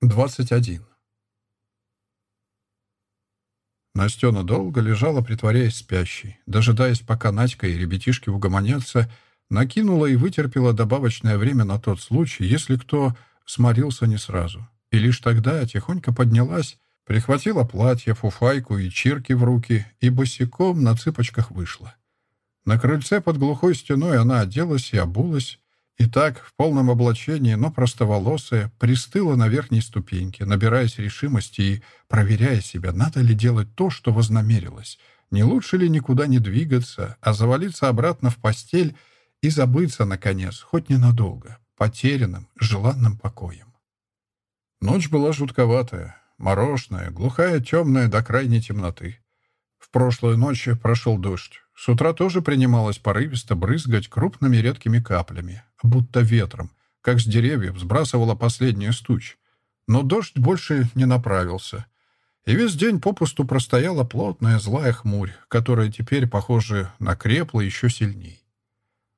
21. Настена долго лежала, притворяясь спящей. Дожидаясь, пока Надька и ребятишки угомонятся, накинула и вытерпела добавочное время на тот случай, если кто сморился не сразу. И лишь тогда тихонько поднялась, прихватила платье, фуфайку и чирки в руки и босиком на цыпочках вышла. На крыльце под глухой стеной она оделась и обулась, и так в полном облачении, но простоволосая, пристыла на верхней ступеньке, набираясь решимости и проверяя себя, надо ли делать то, что вознамерилась, не лучше ли никуда не двигаться, а завалиться обратно в постель и забыться, наконец, хоть ненадолго, потерянным, желанным покоем. Ночь была жутковатая, морожная, глухая, темная до крайней темноты. В прошлую ночь прошел дождь. С утра тоже принималось порывисто брызгать крупными редкими каплями, будто ветром, как с деревьев сбрасывала последняя стуч. Но дождь больше не направился. И весь день попусту простояла плотная злая хмурь, которая теперь, похоже, накрепла еще сильней.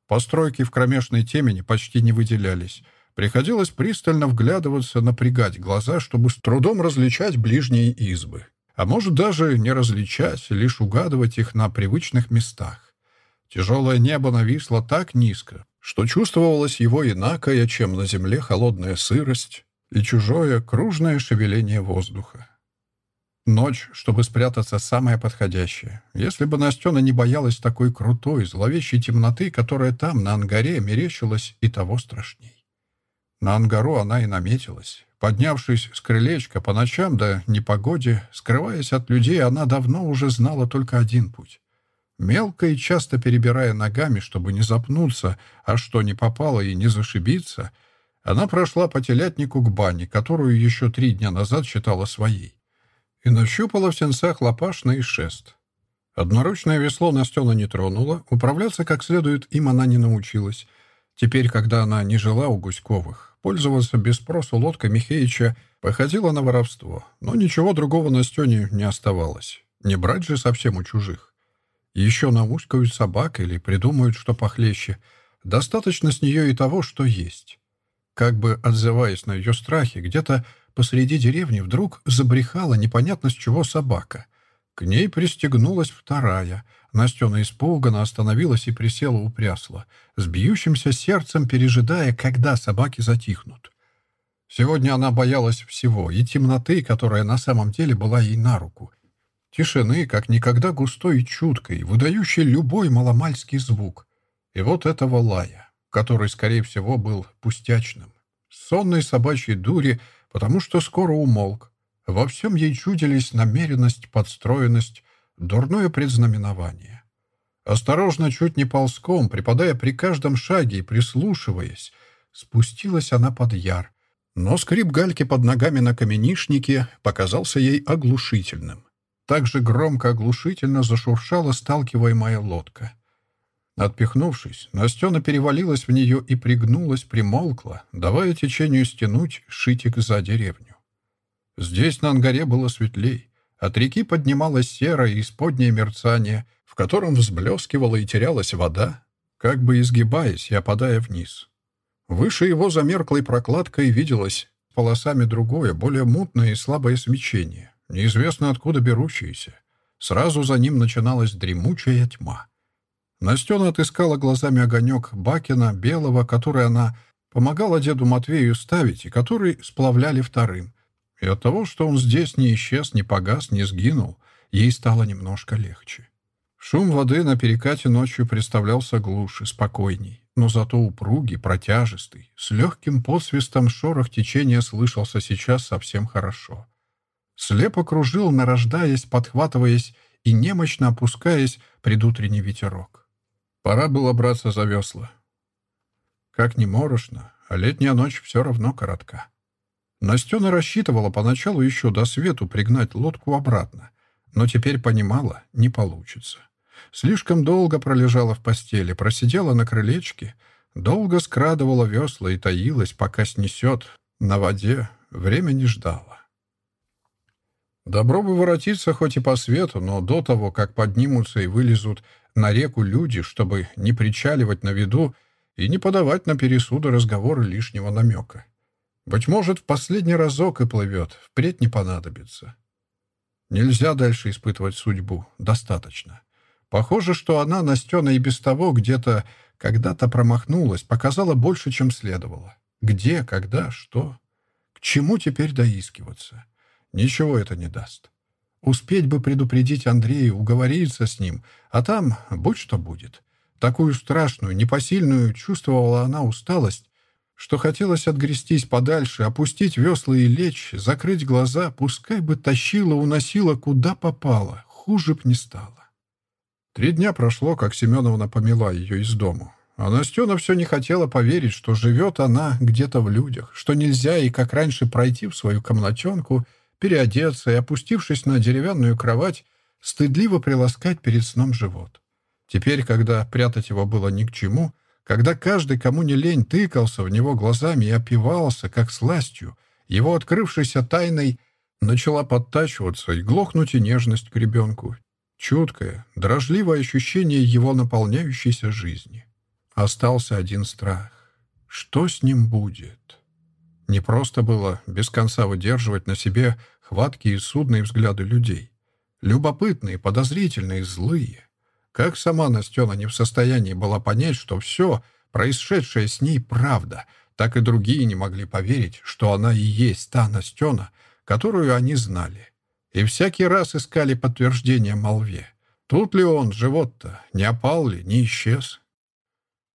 Постройки в кромешной темени почти не выделялись. Приходилось пристально вглядываться, напрягать глаза, чтобы с трудом различать ближние избы. А может даже не различать, лишь угадывать их на привычных местах. Тяжелое небо нависло так низко, что чувствовалась его инакая, чем на земле холодная сырость и чужое кружное шевеление воздуха. Ночь, чтобы спрятаться, самая подходящая. Если бы Настена не боялась такой крутой, зловещей темноты, которая там, на ангаре, мерещилась и того страшней. На ангару она и наметилась. Поднявшись с крылечка по ночам да непогоде, скрываясь от людей, она давно уже знала только один путь — мелко и часто перебирая ногами, чтобы не запнуться, а что не попало и не зашибиться, она прошла по телятнику к бане, которую еще три дня назад считала своей, и нащупала в сенцах лопашный шест. Одноручное весло Настена не тронула, управляться как следует им она не научилась. Теперь, когда она не жила у Гуськовых, пользоваться без спросу лодкой Михеича походило на воровство, но ничего другого Настене не оставалось. Не брать же совсем у чужих. Еще наускают собак или придумают, что похлеще. Достаточно с нее и того, что есть. Как бы отзываясь на ее страхи, где-то посреди деревни вдруг забрехала непонятно с чего собака. К ней пристегнулась вторая. Настена испуганно остановилась и присела у прясла, с бьющимся сердцем пережидая, когда собаки затихнут. Сегодня она боялась всего, и темноты, которая на самом деле была ей на руку, тишины, как никогда густой и чуткой, выдающей любой маломальский звук. И вот этого лая, который, скорее всего, был пустячным, сонной собачьей дури, потому что скоро умолк. Во всем ей чудились намеренность, подстроенность, дурное предзнаменование. Осторожно, чуть не ползком, припадая при каждом шаге и прислушиваясь, спустилась она под яр. Но скрип гальки под ногами на каменишнике показался ей оглушительным. Так же громко, оглушительно зашуршала, сталкиваемая лодка. Отпихнувшись, Настена перевалилась в нее и пригнулась, примолкла, давая течению стянуть шитик за деревню. Здесь на ангаре было светлей. От реки поднималось серое исподнее мерцание, в котором взблескивала и терялась вода, как бы изгибаясь и опадая вниз. Выше его замерклой прокладкой виделось полосами другое, более мутное и слабое свечение, Неизвестно откуда берущиеся. Сразу за ним начиналась дремучая тьма. Настена отыскала глазами огонек Бакина белого, который она помогала деду Матвею ставить и который сплавляли вторым. И от того, что он здесь не исчез, не погас, не сгинул, ей стало немножко легче. Шум воды на перекате ночью представлялся глуше, спокойней, но зато упругий, протяжистый, с легким посвистом шорох течения слышался сейчас совсем хорошо — слепо кружил, нарождаясь, подхватываясь и немощно опускаясь предутренний ветерок. Пора было браться за весла. Как не морошно, а летняя ночь все равно коротка. Настена рассчитывала поначалу еще до свету пригнать лодку обратно, но теперь понимала, не получится. Слишком долго пролежала в постели, просидела на крылечке, долго скрадывала весла и таилась, пока снесет, на воде время не ждала. Добро бы воротиться хоть и по свету, но до того, как поднимутся и вылезут на реку люди, чтобы не причаливать на виду и не подавать на пересуды разговоры лишнего намека. Быть может, в последний разок и плывет, впредь не понадобится. Нельзя дальше испытывать судьбу. Достаточно. Похоже, что она, Настена, и без того где-то когда-то промахнулась, показала больше, чем следовало. Где, когда, что? К чему теперь доискиваться? Ничего это не даст. Успеть бы предупредить Андрея, уговориться с ним, а там будь что будет. Такую страшную, непосильную чувствовала она усталость, что хотелось отгрестись подальше, опустить весла и лечь, закрыть глаза, пускай бы тащила, уносила, куда попала, хуже б не стало. Три дня прошло, как Семеновна помела ее из дому. А Настена все не хотела поверить, что живет она где-то в людях, что нельзя и как раньше пройти в свою комнатенку — переодеться и, опустившись на деревянную кровать, стыдливо приласкать перед сном живот. Теперь, когда прятать его было ни к чему, когда каждый, кому не лень, тыкался в него глазами и опивался, как сластью, его открывшейся тайной начала подтачиваться и глохнуть и нежность к ребенку, чуткое, дрожливое ощущение его наполняющейся жизни. Остался один страх. Что с ним будет?» Непросто было без конца выдерживать на себе хваткие и судные взгляды людей. Любопытные, подозрительные, злые. Как сама Настена не в состоянии была понять, что все, происшедшее с ней, правда, так и другие не могли поверить, что она и есть та Настена, которую они знали. И всякий раз искали подтверждение молве. Тут ли он, живот-то, не опал ли, не исчез?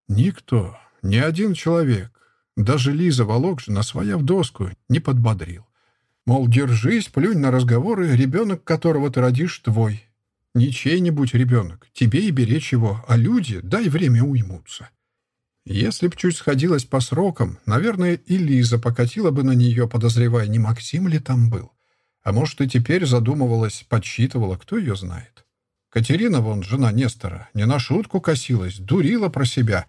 Никто, ни один человек, даже Лиза Волокжина, своя в доску, не подбодрил. Мол, держись, плюнь на разговоры, ребенок, которого ты родишь, твой. Не чей-нибудь ребенок, тебе и беречь его, а люди дай время уймутся. Если б чуть сходилась по срокам, наверное, и Лиза покатила бы на нее, подозревая, не Максим ли там был. А может, и теперь задумывалась, подсчитывала, кто ее знает. Катерина, вон, жена Нестора, не на шутку косилась, дурила про себя,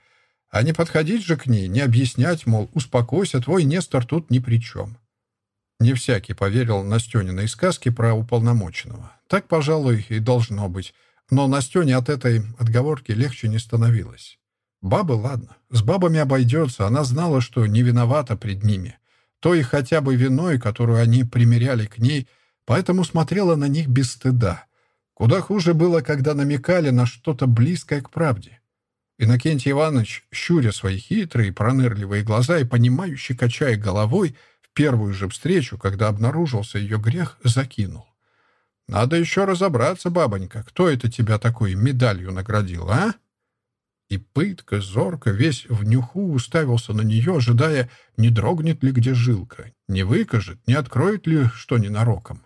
а не подходить же к ней, не объяснять, мол, успокойся, твой Нестор тут ни при чем. Не всякий поверил Настёниной сказке про уполномоченного. Так, пожалуй, и должно быть. Но Настёне от этой отговорки легче не становилось. Бабы, ладно, с бабами обойдется. Она знала, что не виновата пред ними. То и хотя бы виной, которую они примеряли к ней, поэтому смотрела на них без стыда. Куда хуже было, когда намекали на что-то близкое к правде. Иннокентий Иванович, щуря свои хитрые и пронырливые глаза и понимающе качая головой, в первую же встречу, когда обнаружился ее грех, закинул. «Надо еще разобраться, бабонька, кто это тебя такой медалью наградил, а?» И пытка, зорко, весь в нюху уставился на нее, ожидая, не дрогнет ли где жилка, не выкажет, не откроет ли что ненароком.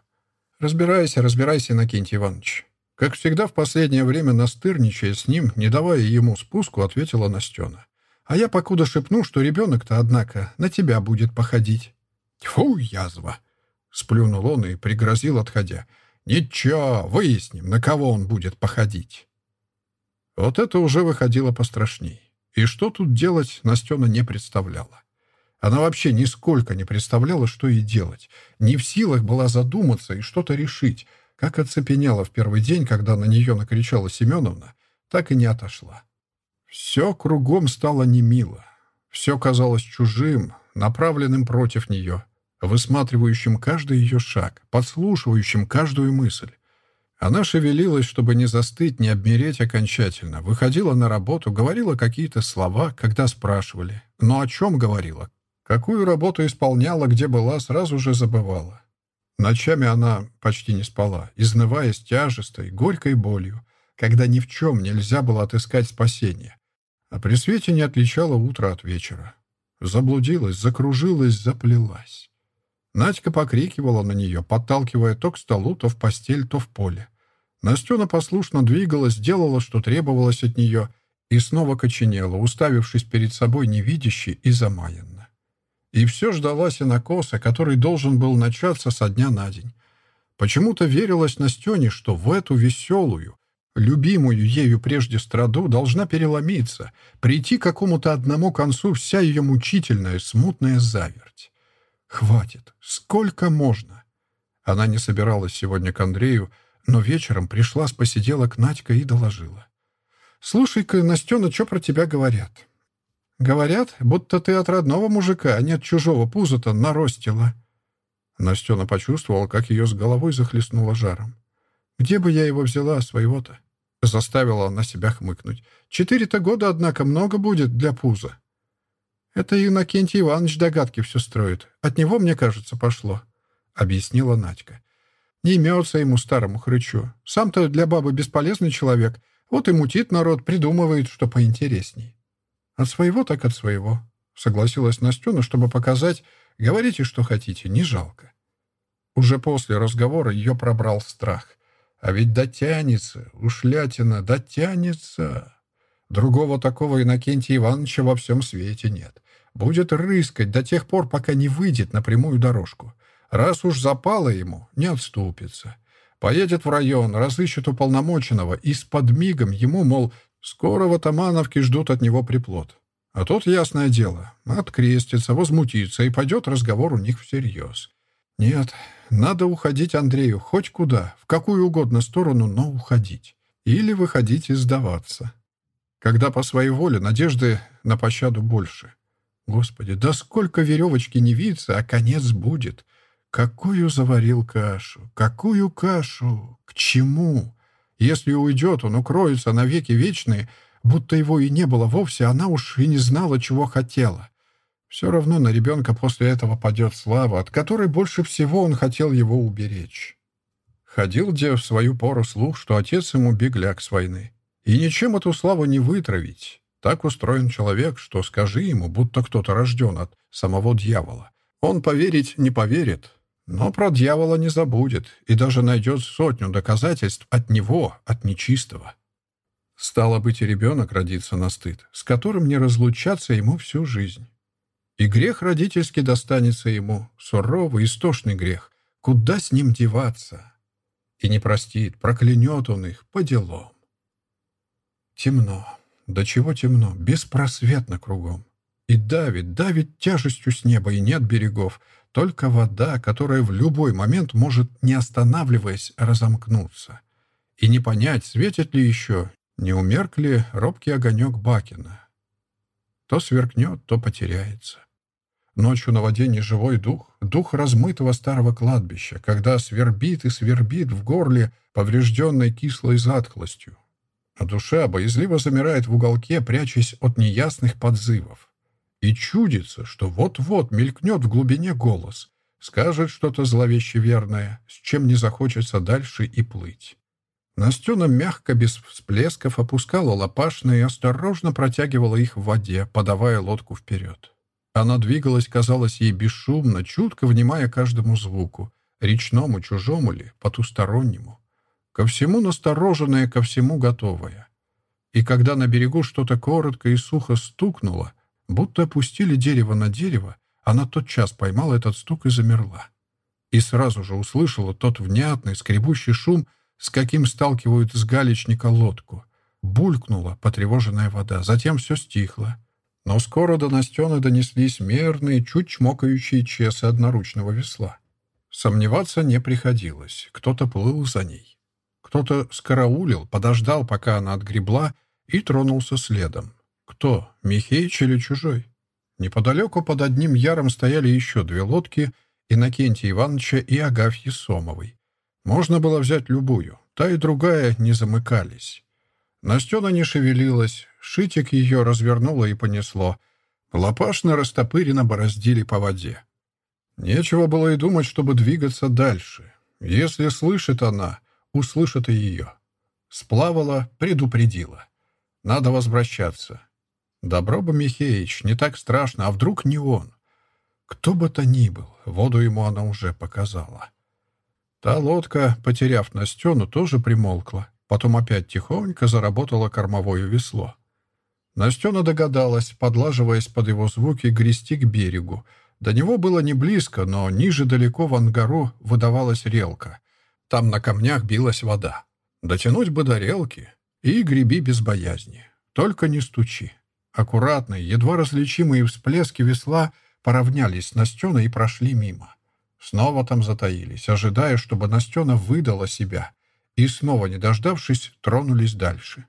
«Разбирайся, разбирайся, Иннокентий Иванович», как всегда, в последнее время настырничая с ним, не давая ему спуску, ответила Настена. А я покуда шепну, что ребенок-то, однако, на тебя будет походить. Тьфу, язва! Сплюнул он и пригрозил, отходя. Ничего, выясним, на кого он будет походить. Вот это уже выходило пострашней. И что тут делать, Настена не представляла. Она вообще нисколько не представляла, что ей делать. Не в силах была задуматься и что-то решить — как оцепенела в первый день, когда на нее накричала Семеновна, так и не отошла. Все кругом стало немило. Все казалось чужим, направленным против нее, высматривающим каждый ее шаг, подслушивающим каждую мысль. Она шевелилась, чтобы не застыть, не обмереть окончательно. Выходила на работу, говорила какие-то слова, когда спрашивали. Но о чем говорила? Какую работу исполняла, где была, сразу же забывала. Ночами она почти не спала, изнывая с тяжестой, горькой болью, когда ни в чем нельзя было отыскать спасение, А при свете не отличала утро от вечера. Заблудилась, закружилась, заплелась. Надька покрикивала на нее, подталкивая то к столу, то в постель, то в поле. Настена послушно двигалась, делала, что требовалось от нее, и снова коченела, уставившись перед собой невидящей и замаянной. И все ждала сенокоса, который должен был начаться со дня на день. Почему-то верилось Настене, что в эту веселую, любимую ею прежде страду, должна переломиться, прийти к какому-то одному концу вся ее мучительная, смутная заверть. «Хватит! Сколько можно!» Она не собиралась сегодня к Андрею, но вечером пришла с посиделок Надька и доложила. «Слушай-ка, Настена, что про тебя говорят?» Говорят, будто ты от родного мужика, а не от чужого пуза-то наростила». Настена почувствовала, как ее с головой захлестнуло жаром. «Где бы я его взяла, своего-то?» Заставила она себя хмыкнуть. «Четыре-то года, однако, много будет для пуза». «Это Иннокентий Иванович догадки все строит. От него, мне кажется, пошло», — объяснила Надька. «Не имется ему, старому хрычу. Сам-то для бабы бесполезный человек. Вот и мутит народ, придумывает, что поинтересней». От своего так от своего. Согласилась Настюна, чтобы показать, говорите, что хотите, не жалко. Уже после разговора ее пробрал страх. А ведь дотянется, ушлятина, дотянется. Другого такого Иннокентия Ивановича во всем свете нет. Будет рыскать до тех пор, пока не выйдет на прямую дорожку. Раз уж запало ему, не отступится. Поедет в район, разыщет уполномоченного и с подмигом ему, мол, Скоро Ватаманов вот ждут от него приплод. А тот, ясное дело, открестится, возмутится, и пойдет разговор у них всерьез. Нет, надо уходить Андрею хоть куда, в какую угодно сторону, но уходить. Или выходить и сдаваться. Когда по своей воле надежды на пощаду больше. Господи, да сколько веревочки не видится, а конец будет. Какую заварил кашу, какую кашу, к чему? Если уйдет, он укроется навеки вечные, будто его и не было вовсе, она уж и не знала, чего хотела. Все равно на ребенка после этого падет слава, от которой больше всего он хотел его уберечь. Ходил Дев в свою пору слух, что отец ему бегляк с войны. И ничем эту славу не вытравить. Так устроен человек, что скажи ему, будто кто-то рожден от самого дьявола. Он поверить не поверит, но про дьявола не забудет и даже найдет сотню доказательств от него, от нечистого. Стало быть, и ребенок родится на стыд, с которым не разлучаться ему всю жизнь. И грех родительский достанется ему, суровый, истошный грех. Куда с ним деваться? И не простит, проклянет он их по делам. Темно. До чего темно? Беспросветно кругом. И давит, давит тяжестью с неба, и нет берегов — только вода, которая в любой момент может, не останавливаясь, разомкнуться. И не понять, светит ли еще, не умерк ли робкий огонек Бакина. То сверкнет, то потеряется. Ночью на воде неживой дух, дух размытого старого кладбища, когда свербит и свербит в горле, поврежденной кислой затхлостью. А душа боязливо замирает в уголке, прячась от неясных подзывов. И чудится, что вот-вот мелькнет в глубине голос, скажет что-то зловеще верное, с чем не захочется дальше и плыть. Настена мягко, без всплесков, опускала лопашные и осторожно протягивала их в воде, подавая лодку вперед. Она двигалась, казалось ей бесшумно, чутко внимая каждому звуку, речному, чужому ли, потустороннему. Ко всему настороженная, ко всему готовая. И когда на берегу что-то коротко и сухо стукнуло, Будто опустили дерево на дерево, а она тотчас поймала этот стук и замерла. И сразу же услышала тот внятный, скребущий шум, с каким сталкивают с галечника лодку. Булькнула потревоженная вода, затем все стихло. Но скоро до Настены донеслись мерные, чуть чмокающие чесы одноручного весла. Сомневаться не приходилось. Кто-то плыл за ней. Кто-то скараулил, подождал, пока она отгребла, и тронулся следом. Кто? Михеич или чужой? Неподалеку под одним яром стояли еще две лодки Иннокентия Ивановича и Агафьи Сомовой. Можно было взять любую, та и другая не замыкались. Настена не шевелилась, шитик ее развернуло и понесло. Лопашно растопыренно бороздили по воде. Нечего было и думать, чтобы двигаться дальше. Если слышит она, услышит и ее. Сплавала, предупредила. Надо возвращаться. Добро бы, Михеич, не так страшно, а вдруг не он? Кто бы то ни был, воду ему она уже показала. Та лодка, потеряв Настену, тоже примолкла. Потом опять тихонько заработала кормовое весло. Настена догадалась, подлаживаясь под его звуки, грести к берегу. До него было не близко, но ниже далеко в ангару выдавалась релка. Там на камнях билась вода. Дотянуть бы до релки и греби без боязни. Только не стучи аккуратные, едва различимые всплески весла поравнялись с Настеной и прошли мимо. Снова там затаились, ожидая, чтобы Настена выдала себя, и снова, не дождавшись, тронулись дальше.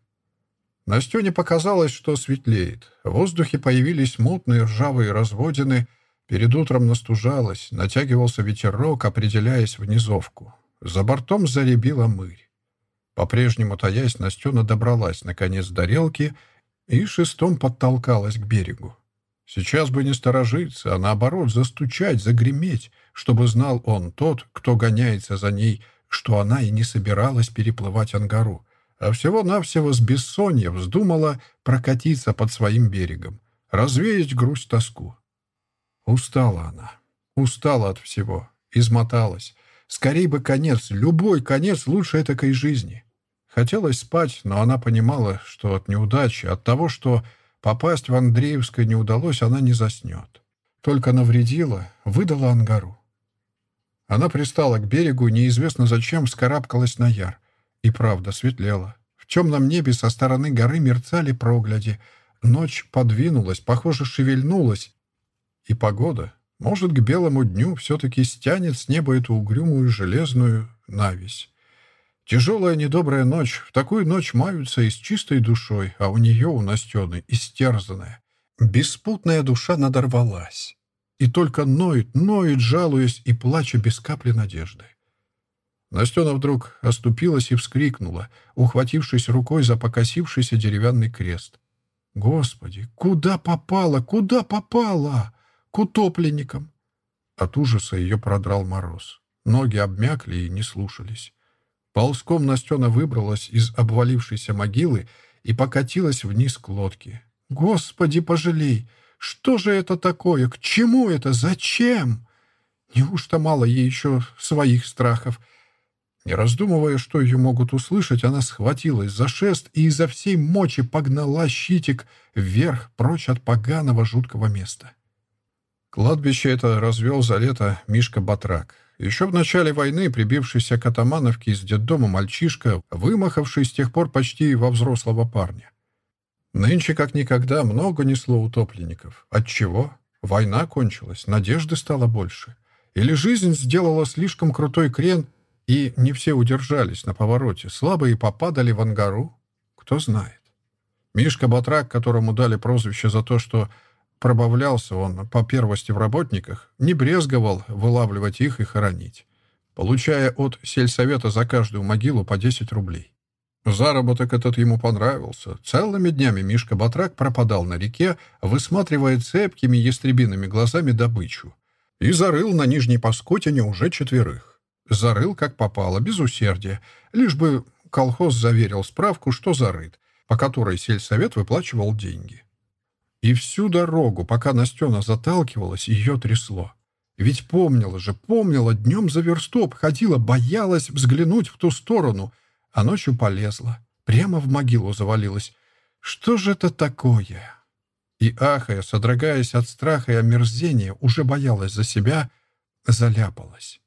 Настене показалось, что светлеет. В воздухе появились мутные ржавые разводины, перед утром настужалось, натягивался ветерок, определяясь в низовку. За бортом заребила мырь. По-прежнему таясь, Настена добралась наконец до релки и шестом подтолкалась к берегу. Сейчас бы не сторожиться, а наоборот застучать, загреметь, чтобы знал он, тот, кто гоняется за ней, что она и не собиралась переплывать ангару, а всего-навсего с бессонья вздумала прокатиться под своим берегом, развеять грусть тоску. Устала она, устала от всего, измоталась. Скорей бы конец, любой конец лучше этакой жизни. — Хотелось спать, но она понимала, что от неудачи, от того, что попасть в Андреевское не удалось, она не заснет. Только навредила, выдала ангару. Она пристала к берегу, неизвестно зачем, скарабкалась на яр. И правда светлела. В темном небе со стороны горы мерцали прогляди. Ночь подвинулась, похоже, шевельнулась. И погода, может, к белому дню все-таки стянет с неба эту угрюмую железную навесь. Тяжелая недобрая ночь. В такую ночь маются и с чистой душой, а у нее, у Настены, истерзанная. Беспутная душа надорвалась. И только ноет, ноет, жалуясь и плача без капли надежды. Настена вдруг оступилась и вскрикнула, ухватившись рукой за покосившийся деревянный крест. «Господи, куда попала, куда попала? К утопленникам!» От ужаса ее продрал мороз. Ноги обмякли и не слушались. Ползком Настена выбралась из обвалившейся могилы и покатилась вниз к лодке. «Господи, пожалей! Что же это такое? К чему это? Зачем?» Неужто мало ей еще своих страхов? Не раздумывая, что ее могут услышать, она схватилась за шест и изо всей мочи погнала щитик вверх, прочь от поганого жуткого места. Кладбище это развел за лето Мишка Батрак. Еще в начале войны прибившийся к Атамановке из детдома мальчишка, вымахавший с тех пор почти во взрослого парня. Нынче, как никогда, много несло утопленников. Отчего? Война кончилась, надежды стало больше. Или жизнь сделала слишком крутой крен, и не все удержались на повороте, слабые попадали в ангару? Кто знает. Мишка Батрак, которому дали прозвище за то, что Пробавлялся он по первости в работниках, не брезговал вылавливать их и хоронить, получая от сельсовета за каждую могилу по 10 рублей. Заработок этот ему понравился. Целыми днями Мишка Батрак пропадал на реке, высматривая цепкими ястребиными глазами добычу. И зарыл на нижней паскотине уже четверых. Зарыл, как попало, без усердия, лишь бы колхоз заверил справку, что зарыт, по которой сельсовет выплачивал деньги. И всю дорогу, пока Настена заталкивалась, ее трясло. Ведь помнила же, помнила, днем за версту обходила, боялась взглянуть в ту сторону, а ночью полезла. Прямо в могилу завалилась. Что же это такое? И ахая, содрогаясь от страха и омерзения, уже боялась за себя, заляпалась.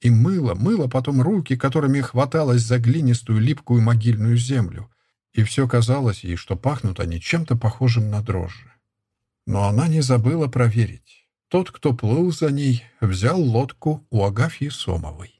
И мыла, мыла потом руки, которыми хваталась за глинистую липкую могильную землю — и все казалось ей, что пахнут они чем-то похожим на дрожжи. Но она не забыла проверить. Тот, кто плыл за ней, взял лодку у Агафьи Сомовой.